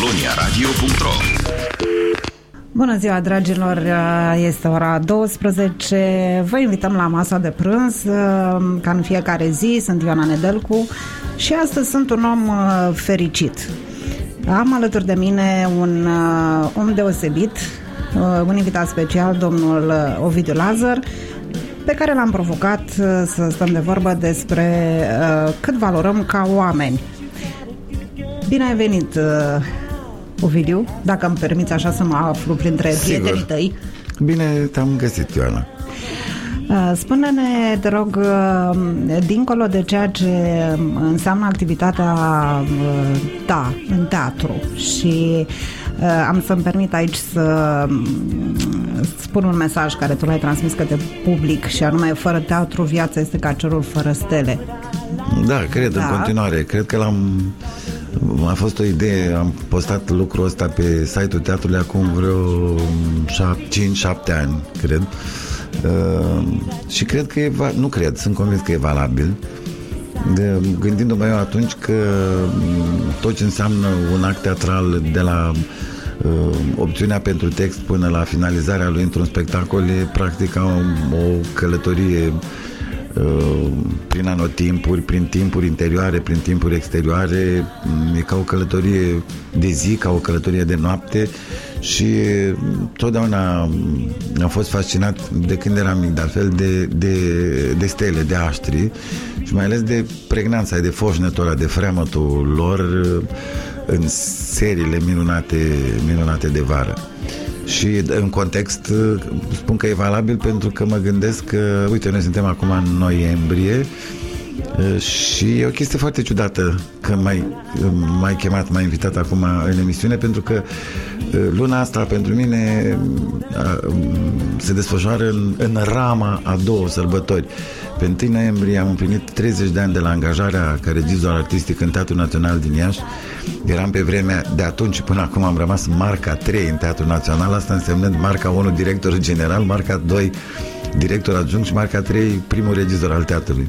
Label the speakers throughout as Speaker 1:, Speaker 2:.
Speaker 1: poloniaradio.ro
Speaker 2: Bună ziua, dragilor! Este ora 12. Vă invităm la masa de prânz, ca în fiecare zi. Sunt Ioana Nedelcu și astăzi sunt un om uh, fericit. Am alături de mine un uh, om deosebit, uh, un invitat special, domnul Ovidiu Lazar, pe care l-am provocat să stăm de vorbă despre cât valorăm ca oameni. Bine ai venit, Ovidiu, dacă îmi permiți așa să mă aflu printre
Speaker 3: Sigur.
Speaker 2: prietenii tăi.
Speaker 3: Bine te-am găsit, Ioana.
Speaker 2: Uh, Spune-ne, te rog, uh, dincolo de ceea ce înseamnă activitatea uh, ta în teatru și am să-mi permit aici să spun un mesaj care tu l-ai transmis către public și anume, fără teatru, viața este ca cerul fără stele.
Speaker 3: Da, cred
Speaker 2: Da.
Speaker 3: în continuare. Cred că l-am... A fost o idee, am postat lucrul ăsta pe site-ul teatrului acum vreo 5-7 ani, cred. Uh, și cred că e, va- nu cred, sunt convins că e valabil. De, gândindu-mă eu atunci că m, tot ce înseamnă un act teatral de la uh, opțiunea pentru text până la finalizarea lui într-un spectacol e practic ca o, o călătorie uh, prin anotimpuri, prin timpuri interioare, prin timpuri exterioare, m, e ca o călătorie de zi, ca o călătorie de noapte și m, totdeauna m, am fost fascinat de când eram mic, de altfel, de, de, de stele, de aștri și mai ales de pregnanța, de foșnetul ăla, de fremătul lor uh, în seriile minunate, minunate de vară. Și în context spun că e valabil pentru că mă gândesc că, uite, noi suntem acum în noiembrie și e o chestie foarte ciudată că m-ai, m-ai chemat, m-ai invitat acum în emisiune pentru că luna asta pentru mine a, se desfășoară în, în rama a două sărbători. Pe 1 noiembrie am împlinit 30 de ani de la angajarea ca regizor artistic în Teatrul Național din Iași. Eram pe vremea de atunci până acum am rămas marca 3 în Teatrul Național, asta însemnând marca 1 director general, marca 2 director adjunct și marca 3 primul regizor al teatrului.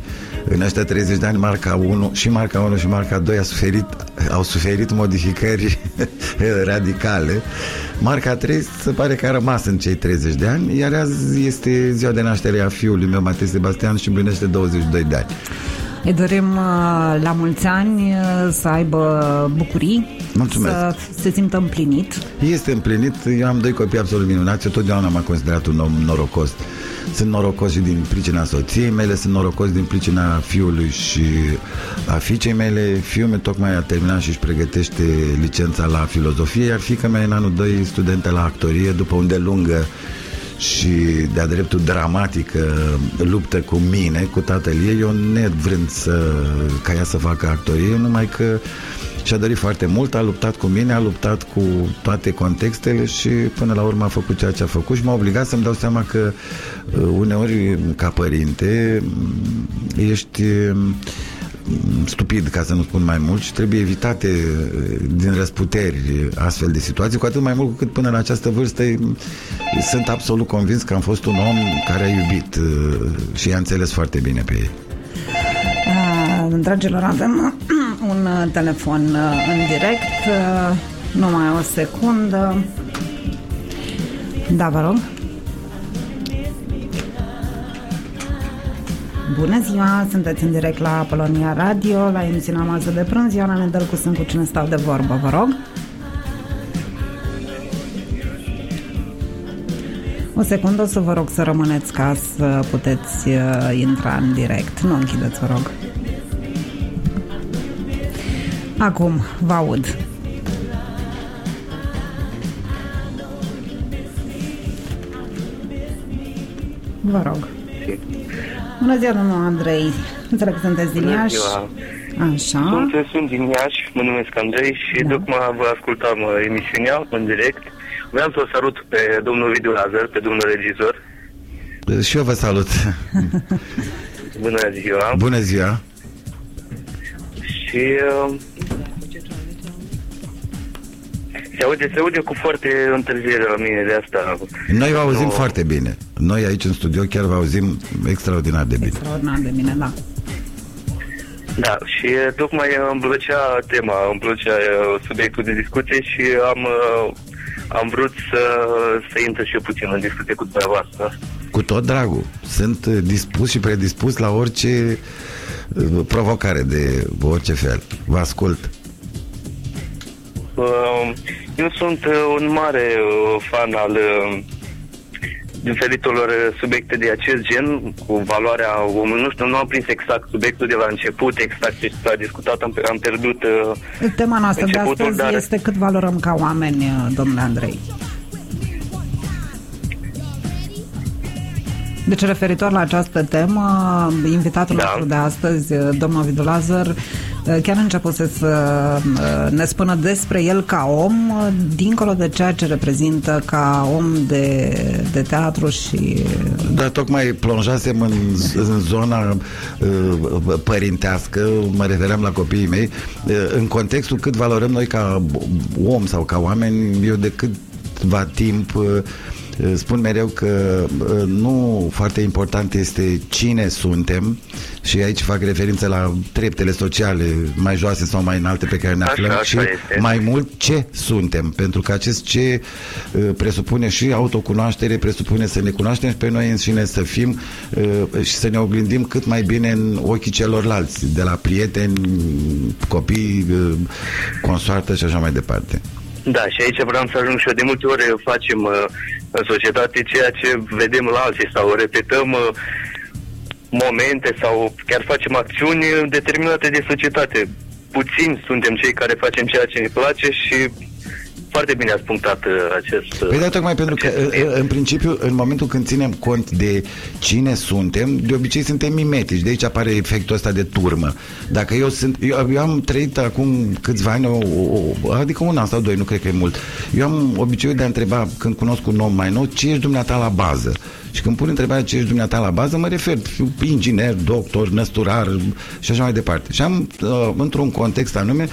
Speaker 3: În ăștia 30 de ani marca 1 și marca 1 și marca 2 a suferit, au suferit modificări radicale. Marca 3 se pare că a rămas în cei 30 de ani, iar azi este ziua de naștere a fiului meu, Matei Sebastian, și împlinește 22 de ani.
Speaker 2: Îi dorim uh, la mulți ani uh, să aibă bucurii,
Speaker 3: Mulțumesc.
Speaker 2: să se simtă împlinit.
Speaker 3: Este împlinit, eu am doi copii absolut minunați, eu totdeauna m-am considerat un om norocos. Sunt norocos și din pricina soției mele, sunt norocos din pricina fiului și a fiicei mele. Fiul meu tocmai a terminat și își pregătește licența la filozofie, iar fiica mea în anul 2 studentă la actorie, după un de lungă și de-a dreptul dramatică luptă cu mine, cu tatăl ei, eu nevrând să, ca ea să facă actorie, numai că și-a dorit foarte mult, a luptat cu mine, a luptat cu toate contextele și până la urmă a făcut ceea ce a făcut și m-a obligat să-mi dau seama că uh, uneori ca părinte m, ești m, stupid, ca să nu spun mai mult, și trebuie evitate uh, din răsputeri astfel de situații, cu atât mai mult cu cât până la această vârstă m, sunt absolut convins că am fost un om care a iubit uh, și i-a înțeles foarte bine pe ei.
Speaker 2: Uh, Dragilor, avem un uh, telefon uh, în direct. Uh, Numai o secundă. Da, vă rog. Bună ziua, sunteți în direct la Polonia Radio, la emisiunea Masă de Prânz. Ioana Nedelcu sunt cu cine stau de vorbă, vă rog. O secundă o să vă rog să rămâneți ca să puteți uh, intra în direct. Nu închideți, vă rog. Acum, vă aud. Vă rog. Bună ziua, domnul Andrei. Înțeleg că sunteți din
Speaker 4: Bună
Speaker 2: Iași.
Speaker 4: ziua.
Speaker 2: Așa.
Speaker 4: Sunt, sunt din Iași, mă numesc Andrei și
Speaker 2: Da.
Speaker 4: da. tocmai vă ascultam uh, emisiunea în direct. Vreau să o salut pe domnul Vidu Lazar, pe domnul regizor.
Speaker 3: Și eu vă salut.
Speaker 4: Bună ziua!
Speaker 3: Bună ziua!
Speaker 4: Și uh, se aude, se aude cu foarte întârziere la mine de asta.
Speaker 3: Noi vă auzim
Speaker 4: Nu-
Speaker 3: foarte bine. Noi aici în studio chiar vă auzim extraordinar de bine.
Speaker 2: Extraordinar de bine, da.
Speaker 4: Da, și tocmai îmi plăcea tema, îmi plăcea subiectul de discuție și am, am vrut să, să intru și eu puțin în discuție cu dumneavoastră.
Speaker 3: Cu tot dragul. Sunt dispus și predispus la orice provocare de orice fel. Vă ascult.
Speaker 4: Eu sunt un mare fan al diferitelor subiecte de acest gen, cu valoarea omului. Nu știu, nu am prins exact subiectul de la început, exact ce s-a discutat, am, am pierdut
Speaker 2: uh, Tema noastră de astăzi dar... este cât valorăm ca oameni, uh, domnule Andrei. Deci, referitor la această temă, invitatul da. nostru de astăzi, uh, domnul Vidu Lazar, Eh, chiar a început să eh, ne spună despre el ca om, dincolo de ceea ce reprezintă ca om de, de teatru și...
Speaker 3: Da, tocmai plonjasem în, în zona uh, părintească, mă refeream la copiii mei, uh, în contextul cât valorăm noi ca om sau ca oameni, eu de câtva timp uh, spun mereu că nu foarte important este cine suntem și aici fac referință la treptele sociale mai joase sau mai înalte pe care ne aflăm așa, și așa este. mai mult ce suntem, pentru că acest ce presupune și autocunoaștere, presupune să ne cunoaștem și pe noi înșine să fim și să ne oglindim cât mai bine în ochii celorlalți, de la prieteni, copii, consoartă și așa mai departe.
Speaker 4: Da, și aici vreau să ajung și eu. De multe ori facem uh, în societate ceea ce vedem la alții sau repetăm uh, momente sau chiar facem acțiuni determinate de societate. Puțini suntem cei care facem ceea ce ne place și foarte bine ați punctat uh, acest...
Speaker 3: Păi da, tocmai pentru că, uh, în principiu, în momentul când ținem cont de cine suntem, de obicei suntem mimetici. De aici apare efectul ăsta de turmă. Dacă eu sunt... Eu, eu am trăit acum câțiva ani, o, o, adică un an sau doi, nu cred că e mult. Eu am obiceiul de a întreba, când cunosc un om mai nou, ce ești dumneata la bază? Și când pun întrebarea ce ești dumneata la bază, mă refer fiu inginer, doctor, năsturar și așa mai departe. Și am, uh, într-un context anume,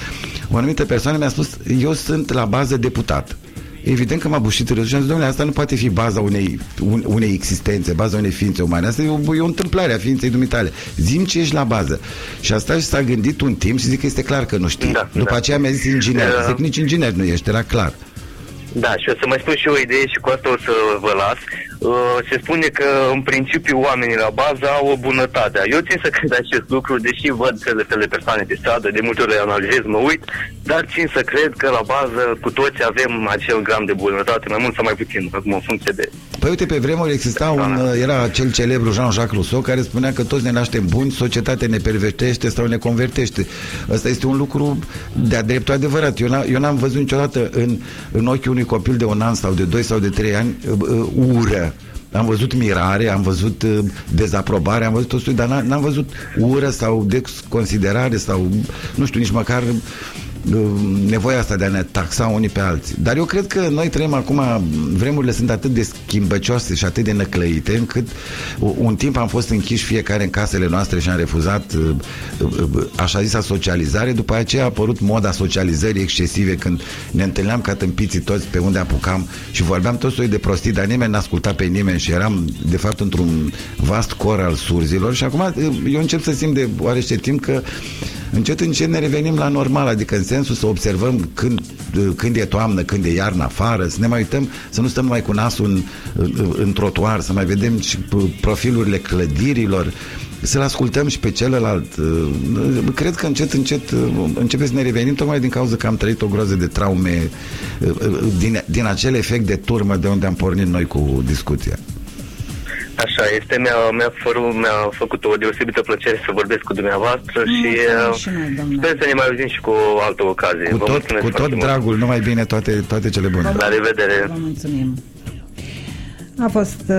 Speaker 3: o anumită persoană mi-a spus, eu sunt la bază deputat. Evident că m-a bușit râsul și am zis, domnule, asta nu poate fi baza unei, unei existențe, baza unei ființe umane. Asta e o, e o întâmplare a ființei dumitale. Zim ce ești la bază. Și asta și s-a gândit un timp și zic că este clar că nu știi. Da, După da. aceea mi-a zis inginer. Uh, zic, nici inginer nu ești, era clar.
Speaker 4: Da, și o să mai spun și o idee și cu asta o să vă las. Uh, se spune că în principiu oamenii la bază au o bunătate. Eu țin să cred acest lucru, deși văd fel de persoane de stradă, de multe ori analizez, mă uit, dar țin să cred că la bază cu toți avem acel gram de bunătate, mai mult sau mai puțin, acum în funcție de...
Speaker 3: Păi uite, pe vremuri exista un, era acel celebru Jean-Jacques Rousseau care spunea că toți ne naștem buni, societatea ne pervertește sau ne convertește. Ăsta este un lucru de-a dreptul adevărat. Eu, n- eu n-am văzut niciodată în, în ochii unui copil de un an sau de doi sau de trei ani uh, uh, ură am văzut mirare, am văzut uh, dezaprobare, am văzut tot dar n-am văzut ură sau desconsiderare sau, nu știu, nici măcar nevoia asta de a ne taxa unii pe alții. Dar eu cred că noi trăim acum, vremurile sunt atât de schimbăcioase și atât de năclăite, încât un timp am fost închiși fiecare în casele noastre și am refuzat uh, uh, așa zisa socializare, după aceea a apărut moda socializării excesive când ne întâlneam ca tâmpiții toți pe unde apucam și vorbeam tot soi de prostii, dar nimeni n-asculta pe nimeni și eram de fapt într-un vast cor al surzilor și acum uh, eu încep să simt de oarește timp că încet încet ne revenim la normal, adică în sensul să observăm când, când e toamnă, când e iarnă afară, să ne mai uităm, să nu stăm mai cu nasul în, în trotuar, să mai vedem și profilurile clădirilor, să-l ascultăm și pe celălalt. Cred că încet, încet începe să ne revenim tocmai din cauza că am trăit o groază de traume din, din acel efect de turmă de unde am pornit noi cu discuția.
Speaker 4: Așa este, mi-a, mi-a, făru, mi-a făcut o deosebită plăcere să vorbesc cu dumneavoastră mm, și, și noi, sper să ne mai auzim și cu o altă ocazie.
Speaker 3: Cu tot, cu tot dragul, mult. numai bine, toate, toate cele bune.
Speaker 4: La revedere!
Speaker 2: Vă mulțumim! A fost uh,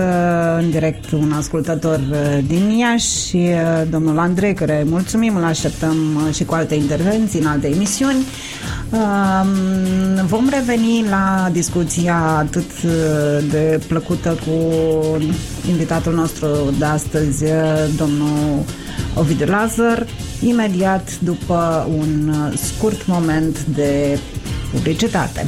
Speaker 2: în direct un ascultător uh, din Iași, uh, domnul Andrei, care mulțumim, îl așteptăm uh, și cu alte intervenții în alte emisiuni. Uh, vom reveni la discuția atât uh, de plăcută cu invitatul nostru de astăzi, uh, domnul Ovidiu Lazar, imediat după un uh, scurt moment de publicitate.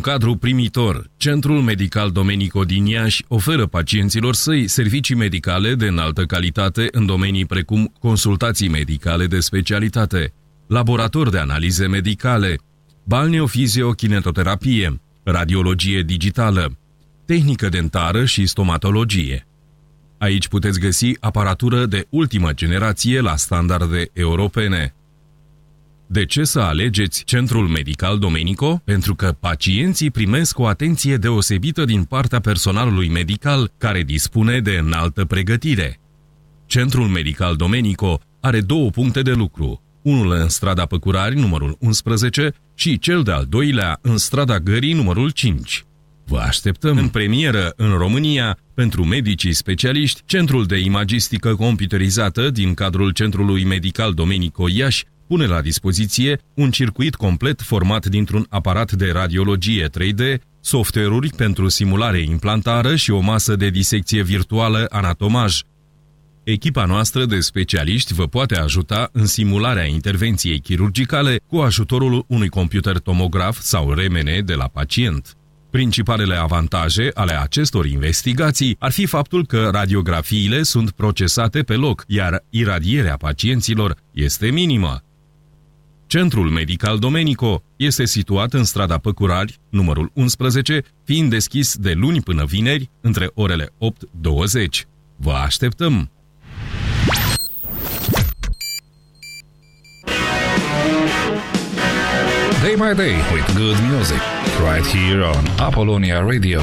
Speaker 1: Într-un cadru primitor, Centrul Medical Domenico din Iași oferă pacienților săi servicii medicale de înaltă calitate în domenii precum consultații medicale de specialitate, laborator de analize medicale, balneofiziokinetoterapie, radiologie digitală, tehnică dentară și stomatologie. Aici puteți găsi aparatură de ultimă generație la standarde europene – de ce să alegeți Centrul Medical Domenico? Pentru că pacienții primesc o atenție deosebită din partea personalului medical care dispune de înaltă pregătire. Centrul Medical Domenico are două puncte de lucru, unul în strada Păcurari, numărul 11, și cel de-al doilea în strada Gării, numărul 5. Vă așteptăm în premieră în România pentru medicii specialiști, Centrul de Imagistică Computerizată din cadrul Centrului Medical Domenico Iași pune la dispoziție un circuit complet format dintr-un aparat de radiologie 3D, software-uri pentru simulare implantară și o masă de disecție virtuală anatomaj. Echipa noastră de specialiști vă poate ajuta în simularea intervenției chirurgicale cu ajutorul unui computer tomograf sau RMN de la pacient. Principalele avantaje ale acestor investigații ar fi faptul că radiografiile sunt procesate pe loc, iar iradierea pacienților este minimă. Centrul Medical Domenico este situat în strada Păcurari, numărul 11, fiind deschis de luni până vineri, între orele 8-20. Vă așteptăm!
Speaker 5: Day by day with good music, right here on Apollonia Radio.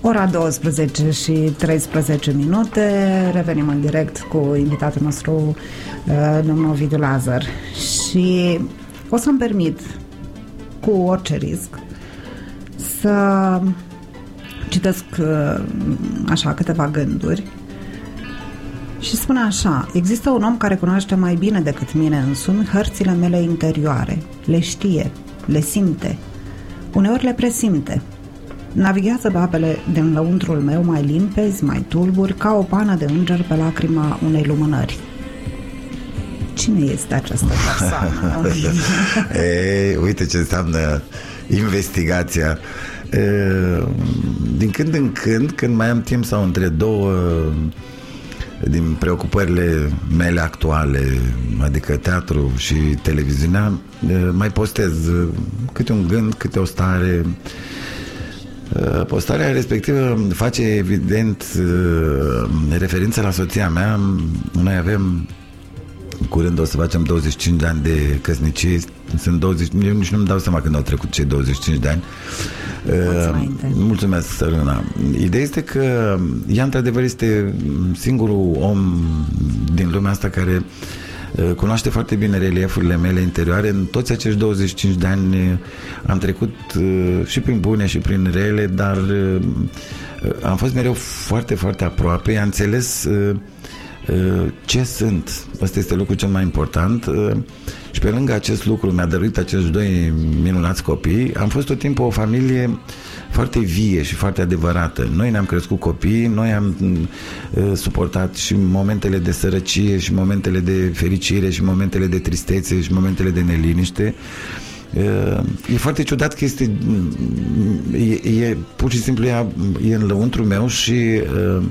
Speaker 2: Ora 12 și 13 minute, revenim în direct cu invitatul nostru, uh, domnul Ovidiu Lazar. Și o să-mi permit, cu orice risc, să citesc uh, așa câteva gânduri și spune așa, există un om care cunoaște mai bine decât mine însumi hărțile mele interioare, le știe, le simte, uneori le presimte, Navighează pe apele din lăuntrul meu mai limpezi, mai tulburi, ca o pană de înger pe lacrima unei lumânări. Cine este această persoană?
Speaker 3: Ei, uite ce înseamnă investigația. E, din când în când, când mai am timp sau între două din preocupările mele actuale, adică teatru și televiziunea, mai postez câte un gând, câte o stare Uh, postarea respectivă face evident uh, referință la soția mea. Noi avem curând o să facem 25 de ani de căsnicie. Sunt 20, eu nici nu-mi dau seama când au trecut cei 25 de ani.
Speaker 2: Uh,
Speaker 3: mulțumesc Sărâna ideea este că ea într-adevăr este singurul om din lumea asta care uh, Eh, cunoaște foarte bine reliefurile mele interioare. În toți acești 25 de ani eh, am trecut eh, și prin bune și prin rele, dar am fost mereu foarte, foarte aproape. Am înțeles ce sunt. Asta este lucrul cel mai important. Și pe lângă acest lucru mi-a dăruit acești doi minunați copii. Am fost tot timpul o familie foarte vie și foarte adevărată. Noi ne-am crescut copii, noi am uh, suportat și momentele de sărăcie și momentele de fericire și momentele de tristețe și momentele de neliniște. Uh, e foarte ciudat că este e, e pur și simplu e, e în lăuntru meu și uh,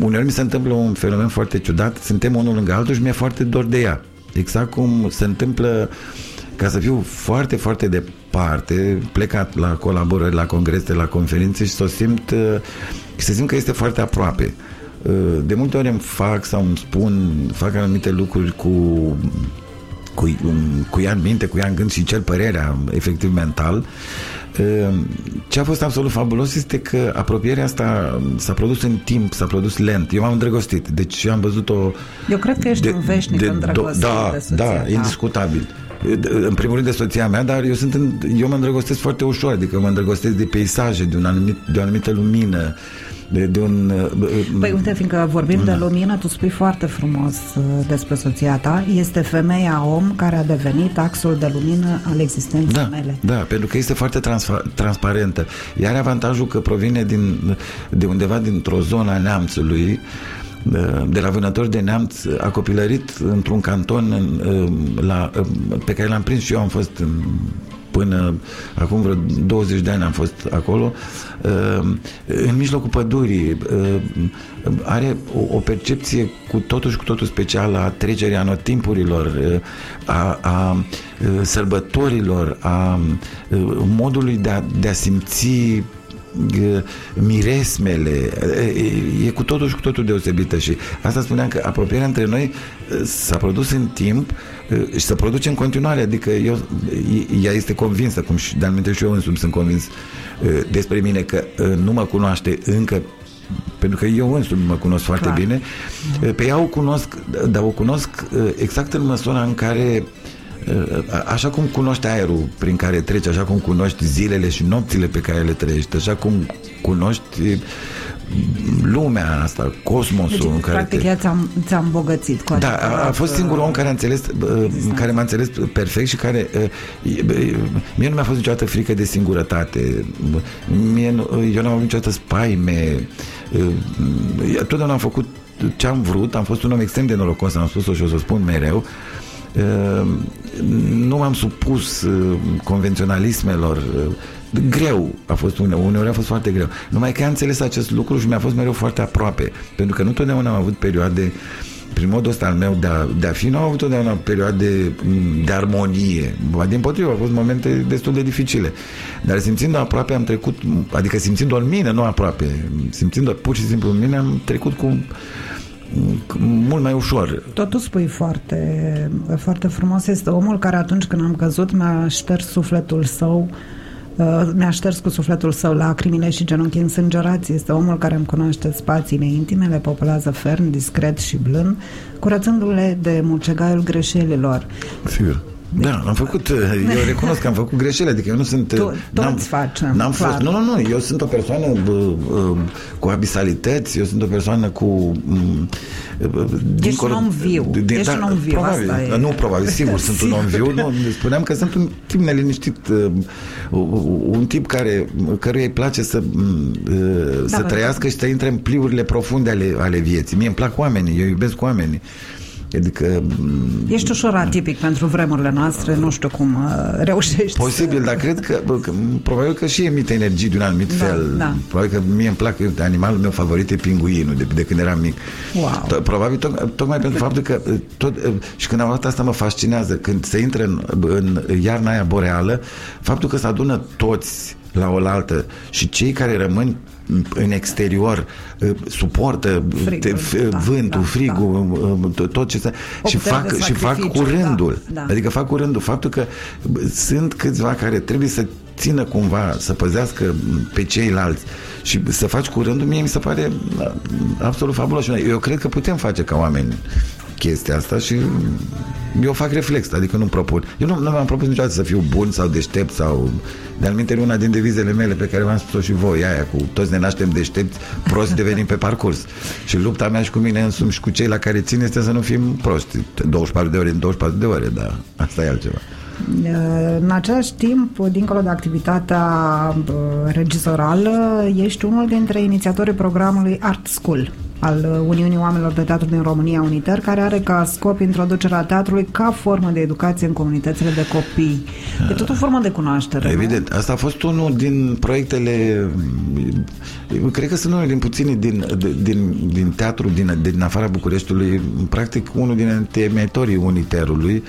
Speaker 3: uneori mi se întâmplă un fenomen foarte ciudat, suntem unul lângă altul și mi-e foarte dor de ea. Exact cum se întâmplă ca să fiu foarte, foarte departe, plecat la colaborări, la congrese, la conferințe și să o simt, uh, să simt că este foarte aproape. Uh, de multe ori îmi fac sau îmi spun, fac anumite lucruri cu cu, cu ea în minte, cu ea în gând și cer părerea efectiv mental. Uh, ce a fost absolut fabulos este că apropierea asta s-a produs în timp, s-a produs lent. Eu m-am îndrăgostit, deci eu am văzut-o...
Speaker 2: Eu cred că ești de, un veșnic de, îndrăgostit
Speaker 3: da,
Speaker 2: de
Speaker 3: soția, da, da, indiscutabil în primul rând de soția mea, dar eu sunt în, eu mă îndrăgostesc foarte ușor, adică mă îndrăgostesc de peisaje, de, un anumit, de o anumită lumină, de, de un...
Speaker 2: Păi uite, fiindcă vorbim da. de lumină, tu spui foarte frumos uh, despre soția ta. Este femeia om care a devenit axul de lumină al existenței
Speaker 3: da,
Speaker 2: mele.
Speaker 3: Da, pentru că este foarte transfa- transparentă. Iar are avantajul că provine din, de undeva dintr-o zonă a neamțului de la vânători de neamț, a copilărit într-un canton în, la, pe care l-am prins și eu, am fost în până acum vreo 20 de ani am fost acolo, în mijlocul pădurii, are o, percepție cu totul și cu totul specială a trecerii anotimpurilor, a, a sărbătorilor, a modului de a, de a simți miresmele, e cu totul și cu totul deosebită și asta spuneam că apropierea între noi s-a produs în timp și se produce în continuare, adică eu, ea este convinsă, cum și de-al și eu însumi sunt convins despre mine că nu mă cunoaște încă pentru că eu însumi mă cunosc foarte Clar. bine, pe ea o cunosc, dar o cunosc exact în măsura în care așa cum cunoști aerul prin care treci, așa cum cunoști zilele și nopțile pe care le trăiești, așa cum cunoști lumea asta, cosmosul deci, în care
Speaker 2: practic te... ea ți-a, ți-a îmbogățit cu
Speaker 3: Da, a, a fost singurul om care a înțeles exact. care m-a înțeles perfect și care mie nu mi-a fost niciodată frică de singurătate mie, eu n-am avut niciodată spaime totdeauna am făcut ce am vrut, am fost un om extrem de norocos, am spus-o și o să spun mereu Ehm, nu m-am supus ehm, convenționalismelor ehm, greu a fost uneori, uneori a fost foarte greu. Numai că am înțeles acest lucru și mi-a fost mereu foarte aproape. Pentru că nu totdeauna am avut perioade prin modul ăsta al meu de a, de a fi, nu am avut totdeauna perioade mm, de armonie. Din potrivă, au fost momente destul de dificile. Dar simțind aproape am trecut, adică simțind-o în mine, nu aproape, simțind-o pur și simplu în mine, am trecut cu mult mai ușor.
Speaker 2: Totul spui foarte, foarte frumos. Este omul care atunci când am căzut mi-a șters sufletul său uh, mi-a șters cu sufletul său lacrimile și genunchii însângerați. Este omul care îmi cunoaște spațiile intime, le populează ferm, discret și blând, curățându-le de mucegaiul greșelilor.
Speaker 3: Sigur. Da, am făcut, eu recunosc că am făcut greșeli, adică eu nu sunt...
Speaker 2: Tu, n-am, facem,
Speaker 3: n-am fost, nu, nu, nu, eu sunt o persoană bă, bă, cu abisalități, eu sunt o persoană cu...
Speaker 2: Ești un om viu, din, ești da, un om viu,
Speaker 3: probabil,
Speaker 2: asta e.
Speaker 3: Nu, probabil, sigur, sunt un om viu, nu, spuneam că sunt un tip neliniștit, un tip care, căruia îi place să, da, să trăiască și să intre în pliurile profunde ale, ale vieții. Mie îmi plac oamenii, eu iubesc oamenii. Adică...
Speaker 2: Ești ușor atipic pentru vremurile noastre, nu știu cum uh, reușești
Speaker 3: Posibil,
Speaker 2: să...
Speaker 3: dar cred că, bă, că probabil că și emite energii de un anumit
Speaker 2: da,
Speaker 3: fel.
Speaker 2: Da.
Speaker 3: Probabil că mie îmi plac, animalul meu favorit e pinguinul, de, de când eram mic.
Speaker 2: Wow.
Speaker 3: Probabil to- tocmai pentru faptul că uh, tot, uh, și când am luat asta mă fascinează, când se intră în, în iarna aia boreală, faptul că se adună toți la oaltă și cei care rămân în exterior uh, suportă frigul, da, vântul, da, frigul, da. tot ce se... și fac, și fac curândul. Da, da. Adică fac curândul. Faptul că sunt câțiva care trebuie să țină cumva, să păzească pe ceilalți și să faci curândul, mie mi se pare absolut fabulos. Eu cred că putem face ca oameni chestia asta și eu fac reflex, adică nu-mi propun. Eu nu, nu mi-am propus niciodată să fiu bun sau deștept sau... De-al una din devizele mele pe care v-am spus-o și voi, aia cu toți ne naștem deștepți, prosti devenim pe parcurs. Și lupta mea și cu mine însumi și cu cei la care țin este să nu fim prosti. 24 de ore în 24 de ore, dar asta e altceva.
Speaker 2: În același timp, dincolo de activitatea regizorală, ești unul dintre inițiatorii programului Art School al Uniunii Oamenilor de Teatru din România Uniter, care are ca scop introducerea teatrului ca formă de educație în comunitățile de copii. E tot o formă de cunoaștere.
Speaker 3: Evident. Nu? Asta a fost unul din proiectele, cred că sunt unul din puțini din, din, din teatru din, din afara Bucureștiului, practic unul din întemetorii Uniterului,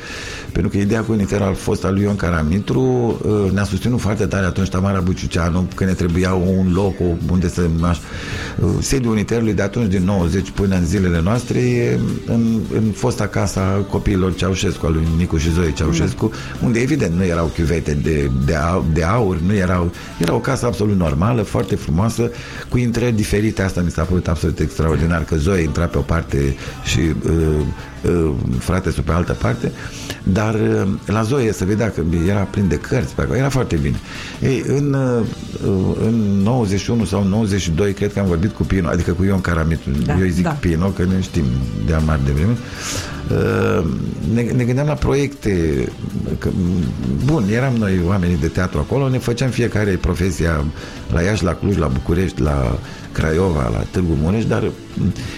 Speaker 3: pentru că ideea cu Uniterul a fost al lui Ion Caramitru, uh, ne-a susținut foarte tare atunci Tamara Buciuceanu, când ne trebuia un loc unde să... Uh, sediul Uniterului de atunci, din 90 până în zilele noastre e în, în fosta casa copiilor Ceaușescu, al lui Nicu și Zoe Ceaușescu, mm. unde evident nu erau chiuvete de, de, de aur, nu erau, era o casă absolut normală, foarte frumoasă, cu intrări diferite, asta mi s-a părut absolut extraordinar, că Zoe intra pe o parte și uh, uh, frate pe altă parte, dar uh, la Zoe se vedea că era plin de cărți pe acolo, era foarte bine. Ei, în, uh, în 91 sau 92, cred că am vorbit cu Pino, adică cu Ion Caramitru,
Speaker 2: Da,
Speaker 3: Eu îi zic
Speaker 2: da.
Speaker 3: Pino, că ne știm de amar de vreme. Uh, Ne, ne gândeam la proiecte că, bun, eram noi oamenii de teatru acolo ne făceam fiecare profesia la Iași, la Cluj, la București, la Craiova, la Târgu Mureș, dar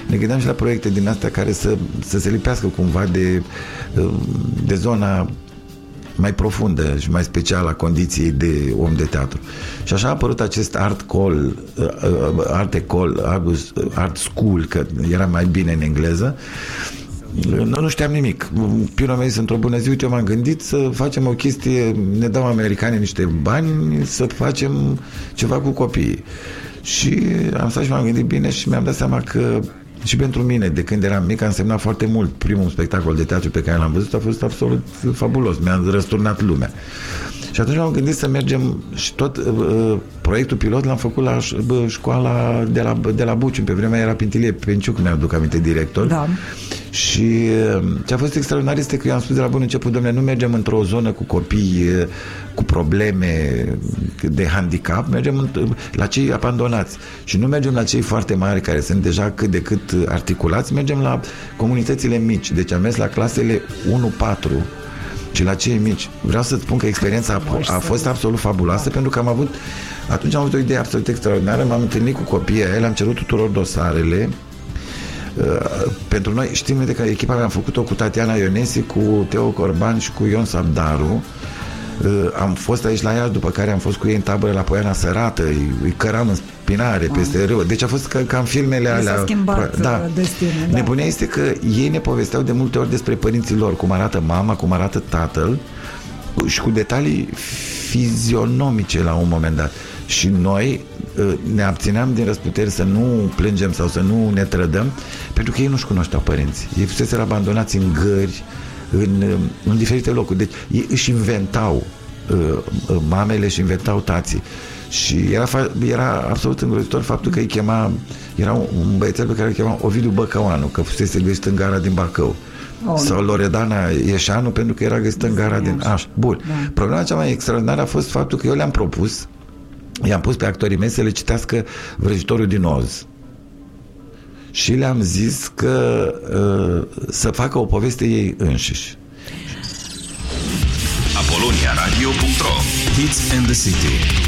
Speaker 3: ne gândeam și la proiecte din astea care să, să se lipească cumva de, de zona mai profundă și mai specială a condiției de om de teatru. Și așa a apărut acest art call, uh, uh, art call, art, art school, că era mai bine în engleză, nu, nu știam nimic. Pino mi într-o bună zi, uite, eu m-am gândit să facem o chestie, ne dau americanii niște bani să facem ceva cu copiii. Și am stat și m-am gândit bine și mi-am dat seama că și pentru mine, de când eram mic, a însemnat foarte mult. Primul spectacol de teatru pe care l-am văzut a fost absolut fabulos. Mi-a răsturnat lumea. Și atunci m-am gândit să mergem și tot uh, proiectul pilot l-am făcut la uh, școala de la, de la Buciu. Pe vremea era Pintilie Penciuc, mi-aduc aminte, director.
Speaker 2: Da.
Speaker 3: Și uh, ce a fost extraordinar este că eu am spus de la bun început, domnule, nu mergem într-o zonă cu copii uh, cu probleme de handicap, mergem la cei abandonați și nu mergem la cei foarte mari care sunt deja cât de cât articulați, mergem la comunitățile mici. Deci am mers la clasele 1-4 și la cei mici. Vreau să spun că experiența a, a fost absolut fabuloasă pentru că am avut, atunci am avut o idee absolut extraordinară, m-am întâlnit cu copiii aia, le-am cerut tuturor dosarele, Uh, pentru noi, știm de că echipa mea am făcut-o cu Tatiana Ionesi, cu Teo Corban și cu Ion Sabdaru. Uh, am fost aici la ea, după care am fost cu ei în tabără la Poiana Sărată, îi, îi căram în spinare peste râu. Deci a fost ca, ca în filmele
Speaker 2: Li s-a
Speaker 3: alea.
Speaker 2: schimbat,
Speaker 3: da.
Speaker 2: uh, destinul, da.
Speaker 3: Nebunia este că ei ne povesteau de multe ori despre părinții lor, cum arată mama, cum arată tatăl și cu detalii fizionomice la un moment dat. Și noi uh, ne abțineam din răsputeri să nu plângem sau să nu ne trădăm, pentru că ei nu-și cunoșteau părinții. Ei fuseseră abandonați în gări, în, uh, în diferite locuri. Deci ei își inventau uh, uh, mamele și inventau tații. Și era, fa- era absolut îngrozitor faptul că îi chema, era un, un băiețel pe care îl chema Ovidiu Băcăoanu, că fusese găsit în gara din Bacău.
Speaker 2: Oh,
Speaker 3: sau Loredana Ieșanu pentru că era găsită în gara din Aș. Bun.
Speaker 2: Da.
Speaker 3: Problema cea mai extraordinară a fost faptul că eu le-am propus i-am pus pe actorii mei să le citească Vrăjitorul din Oz. Și le-am zis că uh, să facă o poveste ei înșiși.
Speaker 5: apoloniaradio.ro Hits and the City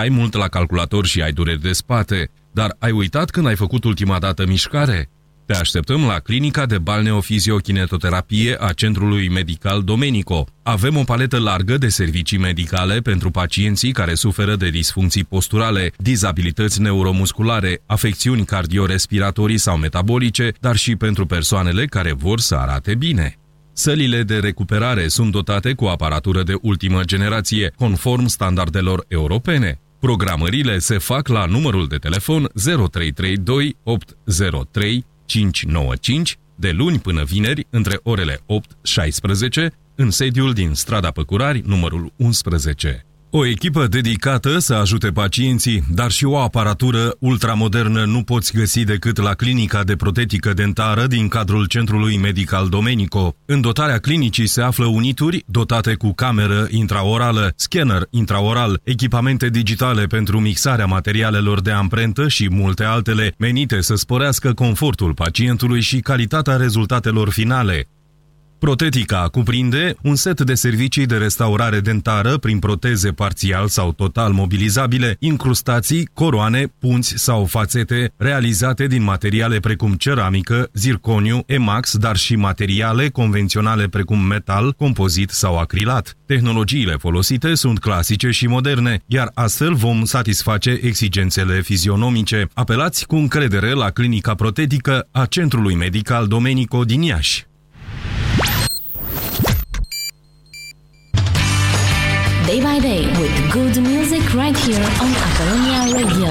Speaker 1: Stai mult la calculator și ai dureri de spate, dar ai uitat când ai făcut ultima dată mișcare? Te așteptăm la clinica de balneofiziokinetoterapie a Centrului Medical Domenico. Avem o paletă largă de servicii medicale pentru pacienții care suferă de disfuncții posturale, dizabilități neuromusculare, afecțiuni cardiorespiratorii sau metabolice, dar și pentru persoanele care vor să arate bine. Sălile de recuperare sunt dotate cu aparatură de ultimă generație, conform standardelor europene. Programările se fac la numărul de telefon 0332 803 595 de luni până vineri între orele 8-16 în sediul din strada Păcurari, numărul 11. O echipă dedicată să ajute pacienții, dar și o aparatură ultramodernă nu poți găsi decât la clinica de protetică dentară din cadrul Centrului Medical Domenico. În dotarea clinicii se află unituri dotate cu cameră intraorală, scanner intraoral, echipamente digitale pentru mixarea materialelor de amprentă și multe altele menite să sporească confortul pacientului și calitatea rezultatelor finale. Protetica cuprinde un set de servicii de restaurare dentară prin proteze parțial sau total mobilizabile, incrustații, coroane, punți sau fațete realizate din materiale precum ceramică, zirconiu, emax, dar și materiale convenționale precum metal, compozit sau acrilat. Tehnologiile folosite sunt clasice și moderne, iar astfel vom satisface exigențele fizionomice. Apelați cu încredere la clinica protetică a Centrului Medical Domenico din Iași.
Speaker 6: Day by day with good music right here on Apollonia Radio.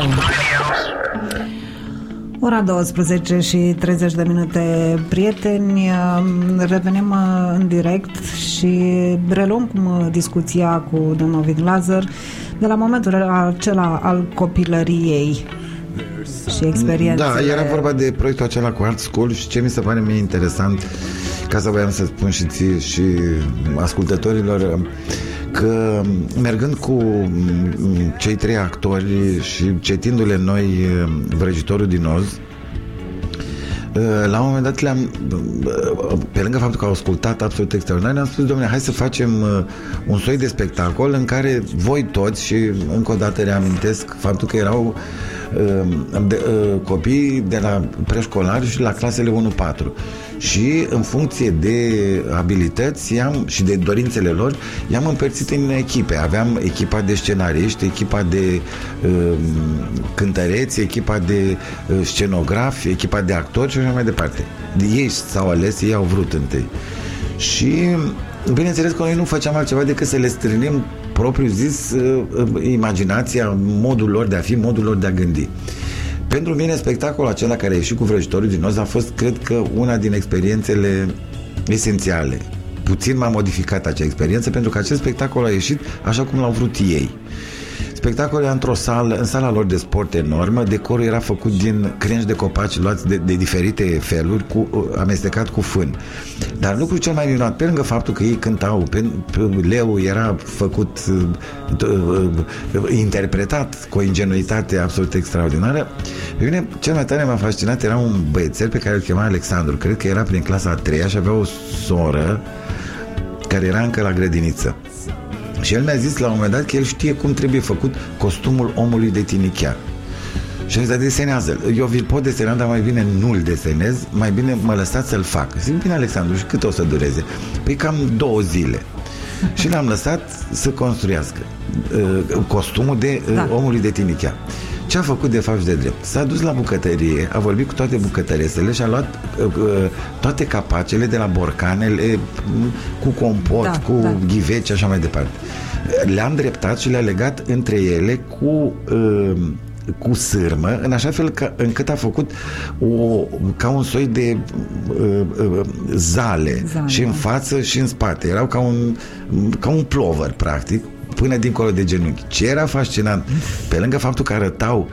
Speaker 2: Ora 12 și 30 de minute, prieteni, revenim uh, în direct și reluăm cum uh, discuția cu domnul Ovid Lazar de la momentul acela al copilăriei și experiențele.
Speaker 3: Da, era vorba de proiectul acela cu Art School și ce mi se pare mie interesant, ca să voiam să spun și ție și ascultătorilor, că mergând cu cei trei actori și citindu-le noi Vrăjitorul din Oz, la un moment dat le-am, pe lângă faptul că au ascultat absolut extraordinar, ne-am spus, domnule, hai să facem un soi de spectacol în care voi toți, și încă o dată reamintesc faptul că erau de, copii de la preșcolari și la clasele 1-4 și în funcție de abilități i-am, și de dorințele lor, i-am împărțit în echipe. Aveam echipa de scenariști, echipa de uh, cântăreți, echipa de uh, scenografi, echipa de actori și așa mai departe. Ei s-au ales, ei au vrut întâi. Și bineînțeles că noi nu făceam altceva decât să le strânim propriu zis uh, imaginația, modul lor de a fi, modul lor de a gândi. Pentru mine, spectacolul acela care a ieșit cu vrăjitorul din Oz a fost, cred că, una din experiențele esențiale. Puțin m-a modificat acea experiență pentru că acest spectacol a ieșit așa cum l-au vrut ei. Spectacolul era într-o sală, în sala lor de sport enormă, decorul era făcut din crengi de copaci luați de, de diferite feluri, cu, amestecat cu fân. Dar lucrul cel mai minunat, pe lângă faptul că ei cântau, pe, pe leu era făcut, uh, uh, interpretat cu o ingenuitate absolut extraordinară, pe mine cel mai tare m-a fascinat era un băiețel pe care îl chema Alexandru, cred că era prin clasa a treia și avea o soră care era încă la grădiniță. Și el mi-a zis la un moment dat că el știe cum trebuie făcut costumul omului de tinichea. Și a zis, desenează Eu vi-l pot desena, dar mai bine nu-l desenez, mai bine mă lăsați să-l fac. Zic, bine, Alexandru, și cât o să dureze? Păi cam două zile. și l-am lăsat să construiască uh, costumul de uh, da. omului de tinichea. Ce a făcut de fapt de drept? S-a dus la bucătărie, a vorbit cu toate bucătăresele și a luat uh, uh, toate capacele de la borcanele cu compot, da, cu da. ghiveci așa mai departe. Le-a îndreptat și le-a legat între ele cu uh, cu sârmă, în așa fel că, încât a făcut o, ca un soi de uh, uh, zale, zale și în față și în spate. Erau ca un, ca un plover, practic, până dincolo de genunchi. Ce era fascinant, pe lângă faptul că arătau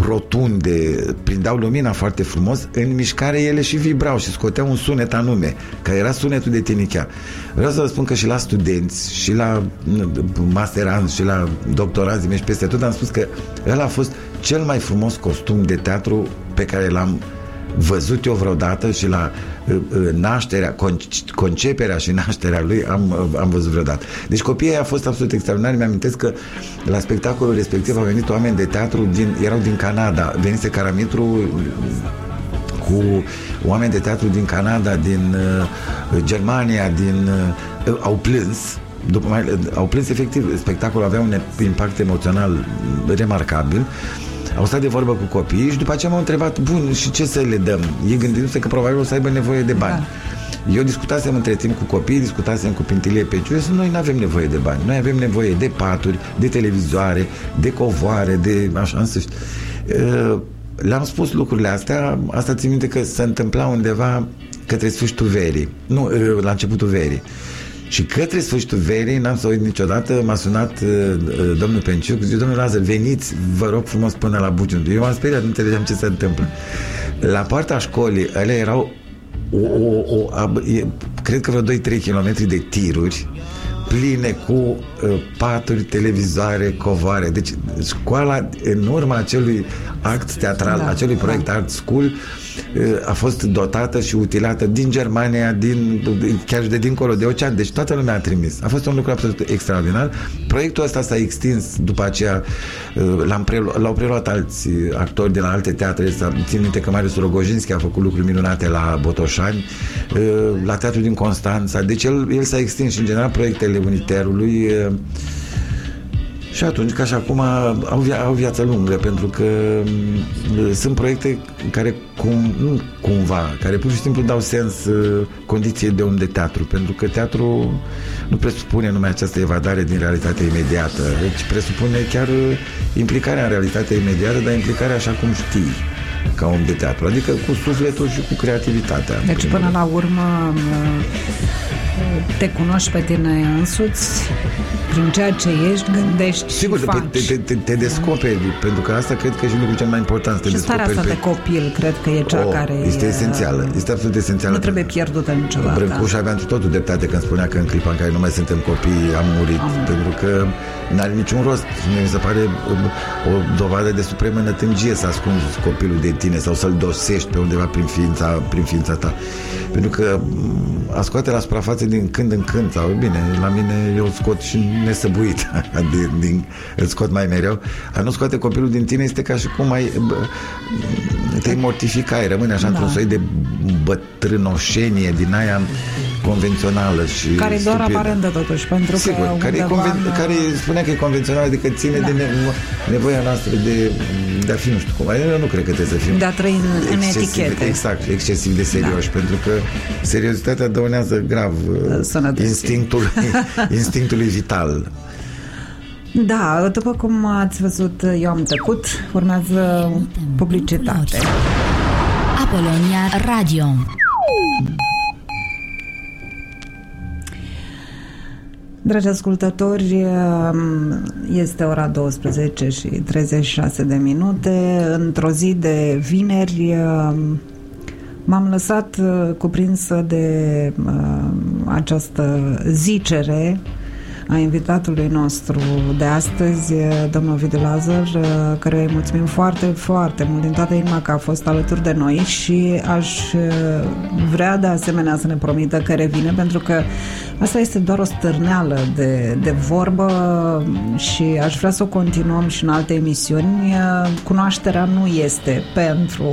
Speaker 3: rotunde, prindeau lumina foarte frumos, în mișcare ele și vibrau și scoteau un sunet anume, care era sunetul de tinichea. Vreau să vă spun că și la studenți, și la masteranți, și la doctoranți, și peste tot am spus că el a fost cel mai frumos costum de teatru pe care l-am văzut eu vreodată și la uh, uh, nașterea, conceperea și nașterea lui am, uh, am văzut vreodată. Deci copiii a fost absolut extraordinar. Mi-amintesc că la spectacolul respectiv au venit oameni de teatru, din, erau din Canada. Venise Caramitru cu oameni de teatru din Canada, din uh, Germania, din uh, au plâns după mai, au plâns efectiv, spectacolul avea un impact emoțional remarcabil au stat de vorbă cu copiii și după aceea m-au întrebat, bun, și ce să le dăm? Ei gândindu-se că probabil o să aibă nevoie de bani. Da. Eu discutasem între timp cu copiii, discutasem cu Pintilie pe și noi nu avem nevoie de bani. Noi avem nevoie de paturi, de televizoare, de covoare, de așa însuși. Uh, le-am spus lucrurile astea, asta țin minte că se întâmpla undeva către sfârșitul verii, nu, uh, la începutul verii. Și către sfârșitul verii, n-am să uit niciodată, m-a sunat uh, uh, domnul Penciuc, zice, domnul Lazar, veniți, vă rog frumos până la Buciun. Eu m-am speriat, nu înțelegeam ce se întâmplă. La poarta școlii, ele erau o, o, o, a, e, cred că vreo 2-3 km de tiruri pline cu uh, paturi, televizoare, covoare. Deci școala, în urma acelui act teatral, da, acelui proiect da. Art School, a fost dotată și utilată din Germania, din, chiar de dincolo de ocean. Deci toată lumea a trimis. A fost un lucru absolut extraordinar. Proiectul ăsta s-a extins după aceea l-am prelu- l-au preluat alți actori de la alte teatre. Țin minte că Marius Rogojinski a făcut lucruri minunate la Botoșani, la Teatrul din Constanța. Deci el, el s-a extins și în general proiectele Uniterului și atunci, ca și acum, au, via- au viață lungă, pentru că m- sunt proiecte care cum, nu cumva, care pur și simplu dau sens uh, condiției de om de teatru, pentru că teatru nu presupune numai această evadare din realitatea imediată, deci presupune chiar uh, implicarea în realitatea imediată, dar implicarea așa cum știi ca om de teatru, adică cu sufletul și cu creativitatea.
Speaker 2: Deci până la urmă te cunoști pe tine însuți prin ceea ce ești, gândești
Speaker 3: Sigur,
Speaker 2: și
Speaker 3: faci. Te, te, te, te descoperi, pentru că asta cred că e și lucrul cel mai important. Te
Speaker 2: și starea asta
Speaker 3: pe...
Speaker 2: de copil, cred că e cea
Speaker 3: oh,
Speaker 2: care
Speaker 3: este
Speaker 2: e,
Speaker 3: esențială. Este absolut esențială.
Speaker 2: Nu trebuie pierdută niciodată.
Speaker 3: Brâncuș avea totul dreptate când spunea că în clipa în care nu mai suntem copii am murit, am. pentru că n-are niciun rost. Și mi se pare o, o dovadă de supremă nătângie să ascunzi copilul de tine sau să-l dosești pe undeva prin ființa, prin ființa ta. Pentru că a scoate la suprafață din când în când, sau bine, la mine eu scot și nesăbuit, din, din, îl scot mai mereu. A nu scoate copilul din tine este ca și cum ai te mortificai, rămâne așa da. într-un soi de bătrânoșenie din aia convențională și
Speaker 2: Care e doar aparentă totuși, pentru
Speaker 3: Sigur,
Speaker 2: că
Speaker 3: care, e conven- care spunea că e convențională, adică ține da. de ne- nevoia noastră de, de a fi, nu știu cum, eu nu cred că trebuie să fim
Speaker 2: de a trăi în, în etichete.
Speaker 3: Exact, excesiv de serioși, da. pentru că seriozitatea dăunează grav
Speaker 2: Sănătății.
Speaker 3: instinctul, instinctului vital.
Speaker 2: Da, după cum ați văzut, eu am tăcut, urmează publicitate.
Speaker 6: Apolonia Radio.
Speaker 2: Dragi ascultători, este ora 12 și 36 de minute. Într-o zi de vineri m-am lăsat cuprinsă de această zicere a invitatului nostru de astăzi, domnul Ovidiu Lazar, care îi mulțumim foarte, foarte mult din toată inima că a fost alături de noi și aș vrea de asemenea să ne promită că revine, pentru că asta este doar o stârneală de, de vorbă și aș vrea să o continuăm și în alte emisiuni. Cunoașterea nu este pentru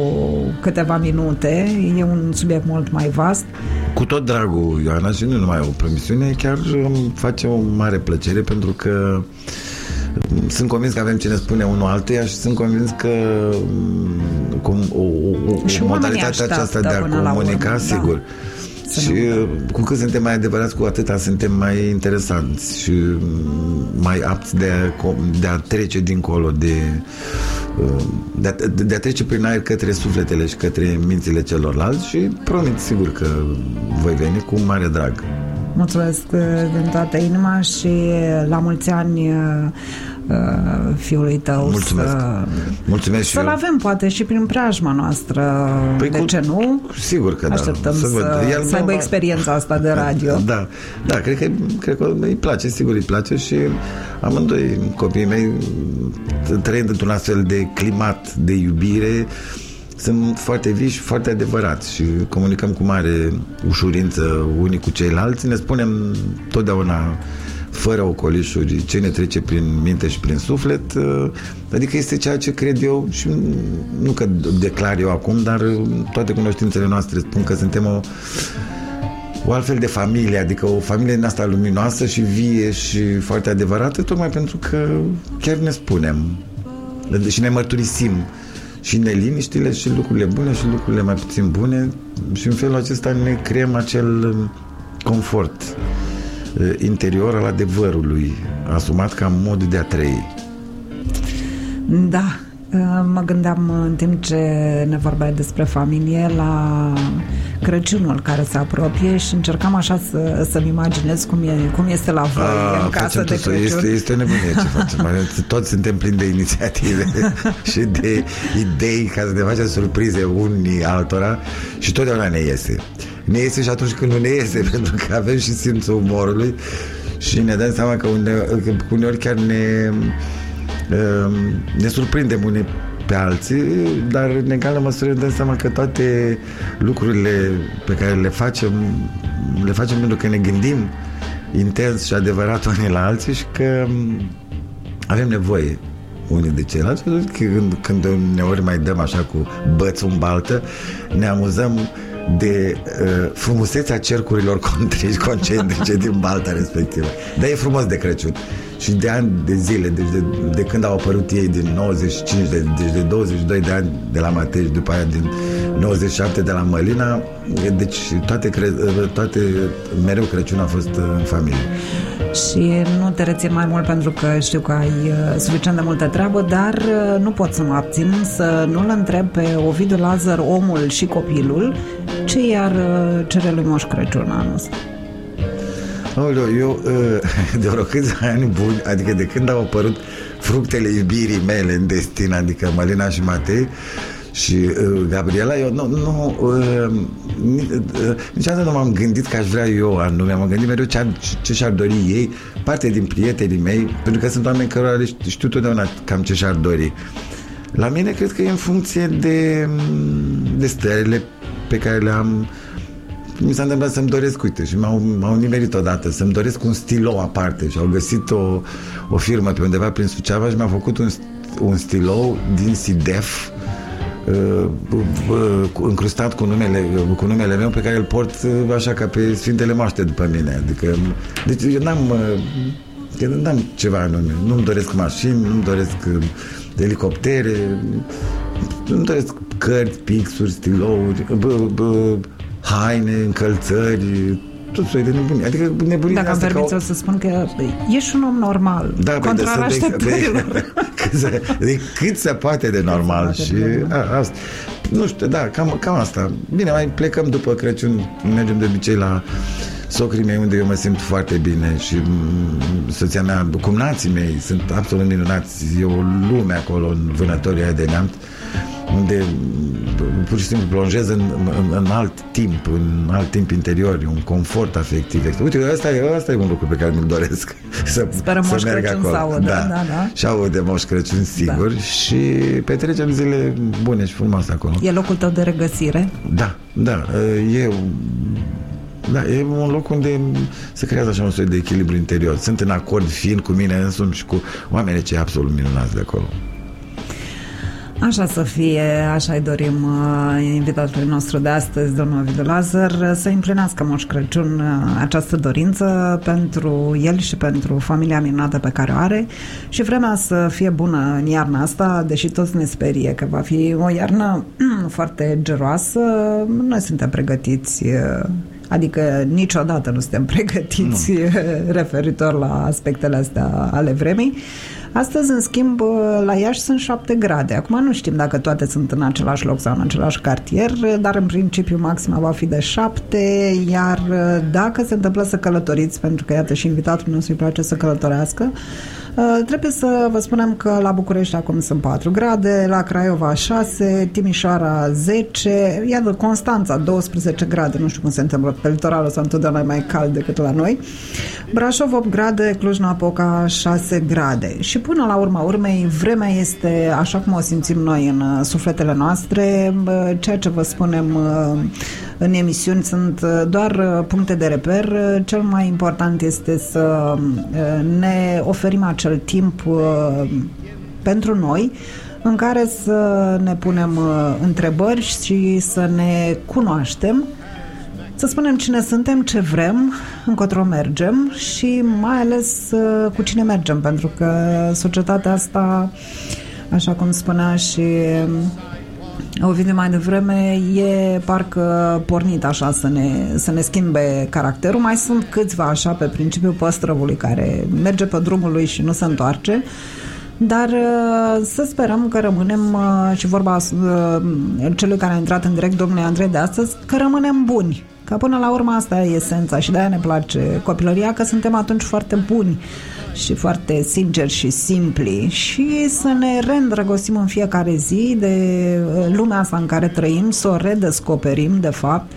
Speaker 2: câteva minute, e un subiect mult mai vast.
Speaker 3: Cu tot dragul, Ioana, și nu numai o promisiune, chiar îmi face o mare plăcere pentru că sunt convins că avem ce ne spune unul altuia și sunt convins că mm, cum, o, o, și o modalitate aceasta de a comunica, urmă, sigur. Da. Și uh, cu cât suntem mai adevărați, cu atâta suntem mai interesanți și mm, mai apți de a, de a trece dincolo de, uh, de a, de a trece prin aer către sufletele și către mințile celorlalți și promit sigur că voi veni cu mare drag.
Speaker 2: Mulțumesc uh, din toată inima și la mulți ani uh, uh, fiului tău
Speaker 3: Mulțumesc.
Speaker 2: să,
Speaker 3: Mulțumesc
Speaker 2: să-l avem poate și prin preajma noastră. Păi de cu, ce nu?
Speaker 3: Sigur că
Speaker 2: Așteptăm
Speaker 3: da
Speaker 2: să, să, El să aibă experiența asta de radio.
Speaker 3: Da, da cred, că, cred că îi place, sigur îi place și amândoi copiii mei trăind într-un astfel de climat de iubire sunt foarte vii și foarte adevărați și comunicăm cu mare ușurință unii cu ceilalți. Ne spunem totdeauna fără ocolișuri ce ne trece prin minte și prin suflet. uh, Adică este ceea ce cred eu și nu că declar eu acum, dar toate cunoștințele noastre spun că suntem o o altfel de familie, adică o familie din asta luminoasă și vie și foarte adevărată, tocmai pentru că chiar ne spunem și ne mărturisim și neliniștile și lucrurile bune și lucrurile mai puțin bune și în felul acesta ne creăm acel confort eh, interior al adevărului asumat ca mod de a trăi.
Speaker 2: Da, uh, mă gândeam în timp ce ne vorbeai despre familie la Crăciunul care se apropie și încercam așa să, să-mi imaginez cum, e, cum este la voi
Speaker 3: A,
Speaker 2: în casă
Speaker 3: facem
Speaker 2: de
Speaker 3: tot să-
Speaker 2: Crăciun.
Speaker 3: Este, este nebunie ce facem. Toți suntem plini de inițiative și de idei ca să ne facem surprize unii altora și totdeauna ne iese. Ne iese și atunci când nu ne iese, pentru că avem și simțul umorului și ne dăm seama că, une, că uneori chiar ne, um, ne surprindem unii pe alții, dar în egală măsură ne dăm seama că toate lucrurile pe care le facem, le facem pentru că ne gândim intens și adevărat unii la alții și că m, avem nevoie unii de ceilalți că când, când uneori mai dăm așa cu bățul în baltă ne amuzăm de uh, frumusețea cercurilor contrici, concentrice din balta respectivă. Dar e frumos de Crăciun. Și de ani de zile, deci de, de când au apărut ei din 95, de, deci de 22 de ani de la Matei și după aia din 97 de la Mălina, deci toate, cre, toate mereu Crăciun a fost în familie.
Speaker 2: Și nu te rețin mai mult pentru că știu că ai uh, suficient de multă treabă, dar uh, nu pot să mă abțin să nu-l întreb pe Ovidiu Lazar, omul și copilul, ce iar uh, cere lui Moș Crăciun anul ăsta.
Speaker 3: Aoleu, eu uh, de vreo câțiva ani buni, adică de când au apărut fructele iubirii mele în destin, adică Malina și Matei și uh, Gabriela, eu nu, nu uh, ni- uh, niciodată nu m-am gândit că aș vrea eu anume, m-am gândit mereu ce, ar, ce și-ar dori ei, parte din prietenii mei, pentru că sunt oameni care le știu, știu totdeauna cam ce și-ar dori. La mine cred că e în funcție de, de stările pe care le am mi s-a întâmplat să-mi doresc, uite, și m-au, m-au nimerit odată, să-mi doresc un stilou aparte și au găsit o, o firmă pe undeva prin Suceava și mi-a făcut un, un stilou din SIDEF uh, uh, cu- încrustat cu numele, cu numele meu pe care îl port uh, așa ca pe Sfintele Moaște după mine. Adică, deci eu n-am, uh, eu n-am ceva anume. Nu-mi doresc mașini, nu-mi doresc uh, elicoptere, nu-mi doresc cărți, pixuri, stilouri, bă, bă, haine, încălțări, tot soiul de nebunii. Adică nebunii
Speaker 2: Dacă îmi
Speaker 3: astea
Speaker 2: permiți, o să spun că ești un om normal,
Speaker 3: da, păi,
Speaker 2: contrar
Speaker 3: de, să- de, de,
Speaker 2: așteptărilor.
Speaker 3: cât se, de cât se poate de normal
Speaker 2: se
Speaker 3: și
Speaker 2: poate de normal.
Speaker 3: a, asta. Nu știu, da, cam, cam asta. Bine, mai plecăm după Crăciun, mergem de obicei la socrii mei unde eu mă simt foarte bine și mm, soția mea, cumnații mei sunt absolut minunați. E o lume acolo în vânătorii aia de neamț unde mm, pur și simplu plonjez în, în, în alt timp, în alt timp interior, e un confort afectiv. Uite, asta e, asta e un lucru pe care mi-l doresc. Să,
Speaker 2: Sperăm
Speaker 3: să
Speaker 2: Moș
Speaker 3: merg
Speaker 2: Crăciun
Speaker 3: acolo.
Speaker 2: să audă, da, da.
Speaker 3: Și aude Moș Crăciun, sigur,
Speaker 2: Da.
Speaker 3: și petrecem zile bune și frumoase acolo.
Speaker 2: E locul tău de regăsire?
Speaker 3: Da, da, e da, e un loc unde se creează așa un soi de echilibru interior. Sunt în acord fin cu mine însumi și cu oamenii cei absolut minunați de acolo.
Speaker 2: Așa să fie, așa-i dorim uh, invitatului nostru de astăzi, domnul Ovidiu Lazar, uh, să împlinească Moș Crăciun uh, această dorință pentru el și pentru familia minunată pe care o are și vremea să fie bună în iarna asta, deși toți ne sperie că va fi o iarnă foarte geroasă, noi suntem pregătiți uh, Adică niciodată nu suntem pregătiți nu. referitor la aspectele astea ale vremii. Astăzi, în schimb, la Iași sunt 7 grade. Acum nu știm dacă toate sunt în același loc sau în același cartier, dar în principiu maxima va fi de 7, iar dacă se întâmplă să călătoriți, pentru că iată și invitatul nostru îi place să călătorească, trebuie să vă spunem că la București acum sunt 4 grade, la Craiova 6, Timișoara 10, iată Constanța 12 grade, nu știu cum se întâmplă pe litoralul sau întotdeauna e mai cald decât la noi. Brașov 8 grade, Cluj-Napoca 6 grade. Și până la urma urmei, vremea este așa cum o simțim noi în uh, sufletele noastre. Ceea ce vă spunem uh, în emisiuni sunt uh, doar puncte de reper. Cel mai important este să ne oferim acel timp pentru noi în care să ne punem întrebări și să ne cunoaștem să spunem cine suntem, ce vrem, încotro mergem și mai ales uh, cu cine mergem, pentru că societatea asta, așa cum spunea și um, Ovidiu mai devreme, e parcă pornit așa să ne, să ne schimbe caracterul. Mai sunt câțiva așa pe principiul păstrăvului care merge pe drumul lui și nu se întoarce. Dar uh, să sperăm că rămânem, uh, și vorba celui care a intrat în direct, domnului Andrei de astăzi, că rămânem buni Că până la urmă asta e esența și de-aia ne place copilăria, că suntem atunci foarte buni și foarte sinceri și simpli și să ne reîndrăgostim în fiecare zi de uh, lumea asta în care trăim, să o redescoperim, de fapt,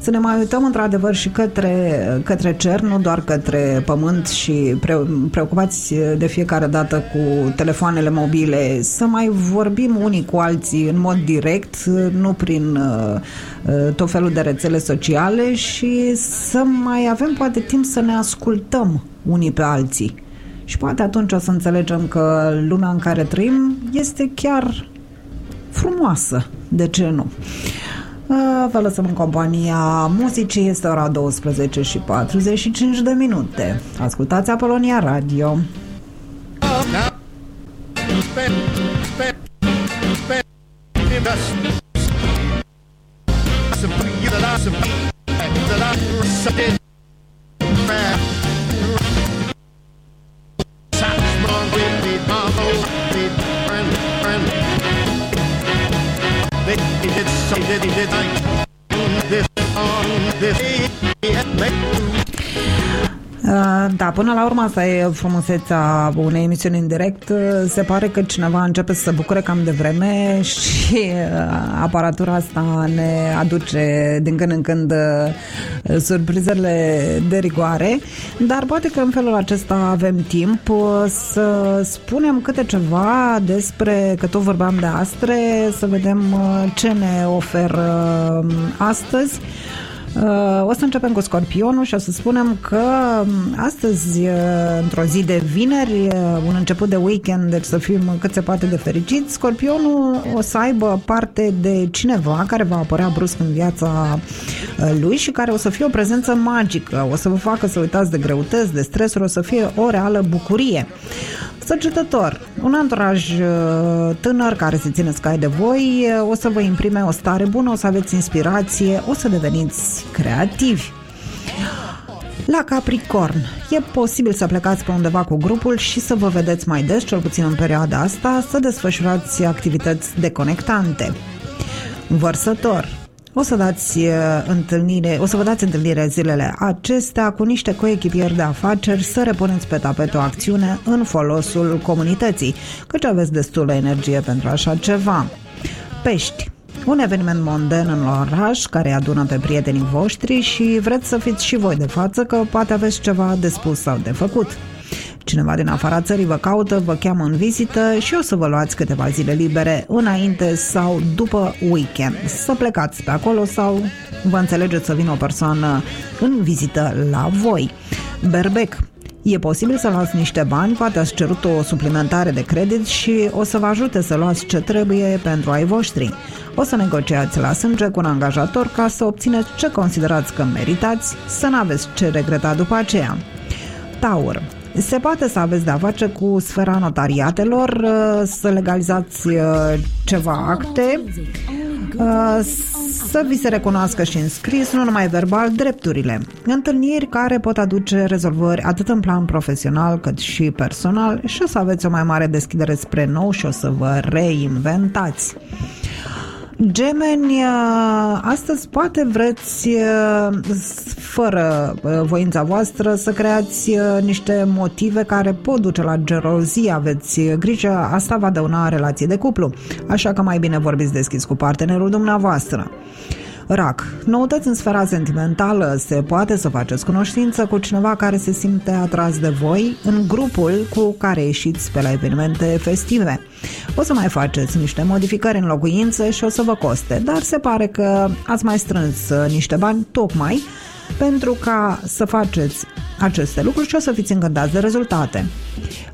Speaker 2: să ne mai uităm într-adevăr și către, către cer, nu doar către pământ și pre, preocupați de fiecare dată cu telefoanele mobile, să mai vorbim unii cu alții în mod direct, nu prin uh, uh, tot felul de rețele sociale și să mai avem poate timp să ne ascultăm unii pe alții. Și poate atunci o să înțelegem că lumea în care trăim este chiar frumoasă. De ce nu? Vă lăsăm în compania muzicii, este ora 12 și 45 de minute. Ascultați Apolonia Radio. Da, They did so, they did I this on this până la urmă asta e frumusețea unei emisiuni în direct. Se pare că cineva începe să se bucure cam de vreme și uh, aparatura asta ne aduce din când în când uh, surprizele de rigoare, dar poate că în felul acesta avem timp uh, să spunem câte ceva despre, că tot vorbeam de astre, să vedem ce ne oferă astăzi. Uh, o să începem cu Scorpionul și o să spunem că um, astăzi, uh, într-o zi de vineri, uh, un început de weekend, deci să fim cât se poate de fericiți, Scorpionul o să aibă parte de cineva care va apărea brusc în viața lui și care o să fie o prezență magică, o să vă facă să uitați de greutăți, de stresuri, o să fie o reală bucurie. Săgetător, un anturaj uh, tânăr care se ține scai de voi, uh, o să vă imprime o stare bună, o să aveți inspirație, o să deveniți creativi. La Capricorn, e posibil să plecați pe undeva cu grupul și să vă vedeți mai des, cel puțin în perioada asta, să desfășurați activități deconectante. Vărsător, o să dați uh, întâlnire, o să vă dați întâlnire zilele acestea cu niște coechipieri de afaceri să repuneți pe tapet o acțiune în folosul comunității, căci aveți destulă energie pentru așa ceva. Pești. Un eveniment monden în oraș care adună pe prietenii voștri și vreți să fiți și voi de față că poate aveți ceva de spus sau de făcut. Cineva din afara țării vă caută, vă cheamă în vizită și o să vă luați câteva zile libere înainte sau după weekend. Să plecați pe acolo sau vă înțelegeți să vină o persoană în vizită la voi. Berbec, E posibil să luați niște bani, poate ați cerut o suplimentare de credit și o să vă ajute să luați ce trebuie pentru ai voștri. O să negociați la sânge cu un angajator ca să obțineți ce considerați că meritați, să nu aveți ce regreta după aceea. Taur. Se poate să aveți de-a face cu sfera notariatelor, uh, să legalizați uh, ceva acte, uh, să vi se recunoască și în scris, nu numai verbal, drepturile. Întâlniri care pot aduce rezolvări atât în plan profesional cât și personal și o să aveți o mai mare deschidere spre nou și o să vă reinventați. Gemeni, uh, astăzi poate vreți, uh, fără uh, voința voastră, să creați niște motive care pot duce la gelozie. Aveți grijă, asta va dăuna relații de cuplu. Așa că mai bine vorbiți deschis cu partenerul dumneavoastră. RAC. Noutăți în sfera sentimentală. Se poate să faceți cunoștință cu cineva care se simte atras de voi în grupul cu care ieșiți pe la evenimente festive. O să mai faceți niște modificări în locuință și o să vă coste, dar se pare că ați mai strâns niște bani tocmai pentru ca să faceți aceste lucruri și o să fiți încântați de rezultate.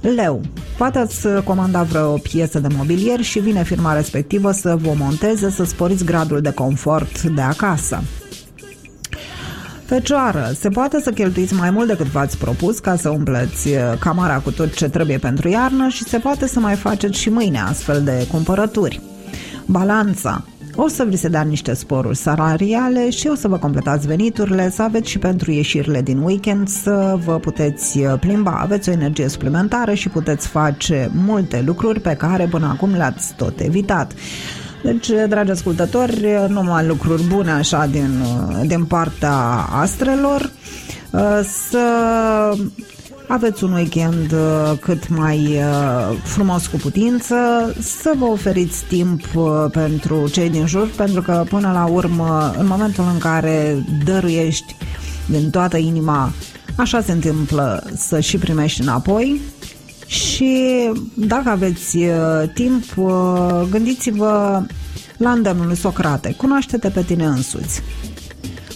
Speaker 2: Leu, poate ați comanda vreo piesă de mobilier și vine firma respectivă să vă monteze, să sporiți gradul de confort de acasă. Fecioară, se poate să cheltuiți mai mult decât v-ați propus ca să umpleți camera cu tot ce trebuie pentru iarnă și se poate să mai faceți și mâine astfel de cumpărături. Balanța. O să vi se dea niște sporuri salariale și o să vă completați veniturile, să aveți și pentru ieșirile din weekend să vă puteți plimba, aveți o energie suplimentară și puteți face multe lucruri pe care până acum le-ați tot evitat. Deci, dragi ascultători, numai lucruri bune așa din, din partea astrelor. Să aveți un weekend uh, cât mai uh, frumos cu putință, să vă oferiți timp uh, pentru cei din jur, pentru că până la urmă, în momentul în care dăruiești din toată inima, așa se întâmplă să și primești înapoi. Și dacă aveți timp, gândiți-vă la îndemnul lui Socrate, cunoaște-te pe tine însuți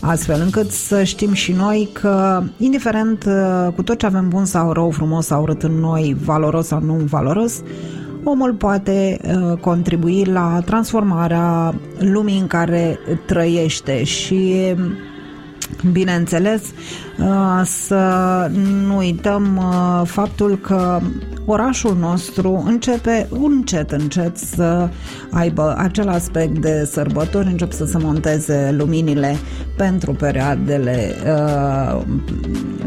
Speaker 2: astfel încât să știm și noi că, indiferent uh, cu tot ce avem bun sau rău, frumos sau urât în noi, valoros sau nu valoros, omul poate uh, contribui la transformarea lumii în care trăiește și bineînțeles, uh, să nu uităm faptul că orașul nostru începe încet, încet să aibă acel aspect de sărbători, încep să se monteze luminile pentru perioadele uh,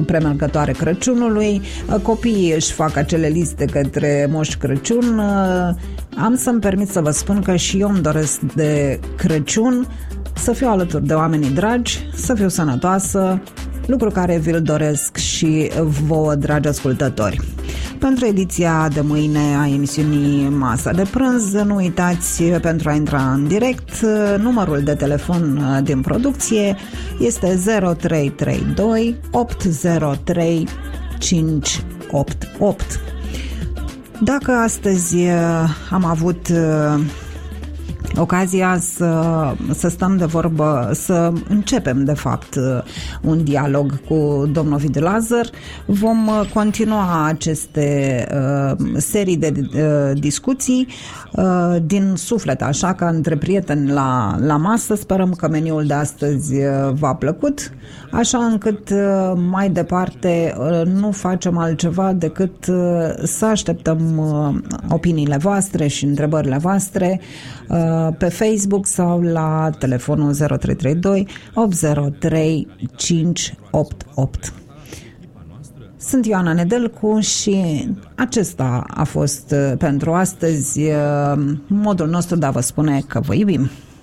Speaker 2: premergătoare Crăciunului. Uh, copiii își fac acele liste către Moș Crăciun. Uh, am să-mi permit să vă spun că și eu îmi doresc de Crăciun să fiu alături de oamenii dragi, să fiu sănătoasă, lucru care vi-l doresc și vouă, dragi ascultători. Pentru ediția de mâine a emisiunii Masa de Prânz, nu uitați pentru a intra în direct, numărul de telefon din producție este 0332 803 588. Dacă astăzi am avut ocazia să, să stăm de vorbă, să începem, de fapt, un dialog cu domnul Ovid Lazar. Vom continua aceste uh, serii de uh, discuții uh, din suflet, așa că între prieteni la, la masă. Sperăm că meniul de astăzi uh, v-a plăcut, așa încât uh, mai departe uh, nu facem altceva decât uh, să așteptăm uh, opiniile voastre și întrebările voastre uh, pe Facebook sau la telefonul 0332 803 588. Sunt Ioana Nedelcu și acesta a fost uh, pentru astăzi uh, modul nostru de a vă spune că vă iubim.